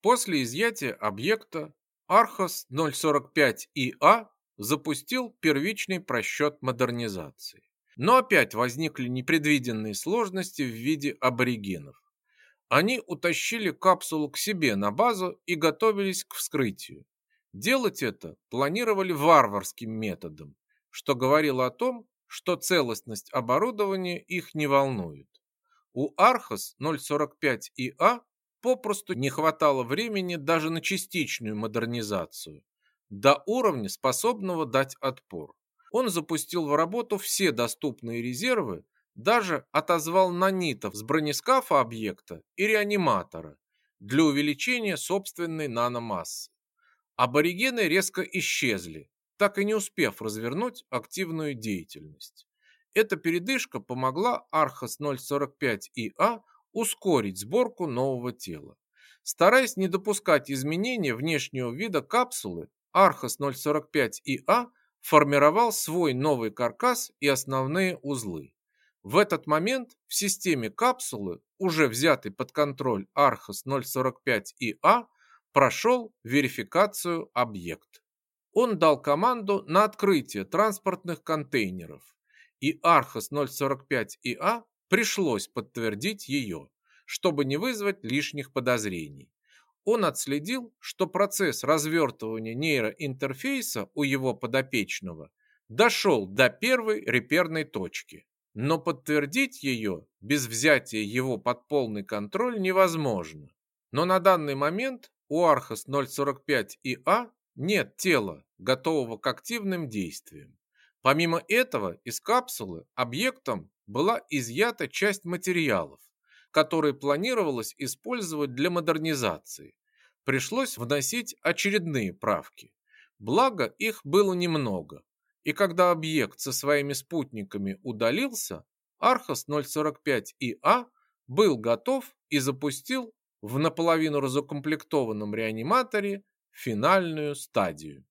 После изъятия объекта Архос 045ИА запустил первичный просчет модернизации. Но опять возникли непредвиденные сложности в виде аборигенов. Они утащили капсулу к себе на базу и готовились к вскрытию. Делать это планировали варварским методом, что говорило о том, что целостность оборудования их не волнует. У Архос 045ИА попросту не хватало времени даже на частичную модернизацию, до уровня, способного дать отпор. Он запустил в работу все доступные резервы, даже отозвал нанитов с бронескафа объекта и реаниматора для увеличения собственной наномассы. Аборигены резко исчезли, так и не успев развернуть активную деятельность. Эта передышка помогла Архас 045ИА ускорить сборку нового тела. Стараясь не допускать изменения внешнего вида капсулы, Архас 045ИА формировал свой новый каркас и основные узлы. В этот момент в системе капсулы, уже взятой под контроль Архас 045ИА, прошел верификацию объект. Он дал команду на открытие транспортных контейнеров, и Архас 045ИА пришлось подтвердить ее, чтобы не вызвать лишних подозрений. Он отследил, что процесс развертывания нейроинтерфейса у его подопечного дошел до первой реперной точки. Но подтвердить ее без взятия его под полный контроль невозможно. Но на данный момент у Архас 045ИА нет тела, готового к активным действиям. Помимо этого, из капсулы объектом была изъята часть материалов, которые планировалось использовать для модернизации. Пришлось вносить очередные правки. Благо, их было немного. И когда объект со своими спутниками удалился, Архос 045ИА был готов и запустил в наполовину разукомплектованном реаниматоре финальную стадию.